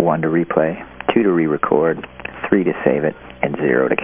1 to replay, 2 to re-record, 3 to save it, and 0 to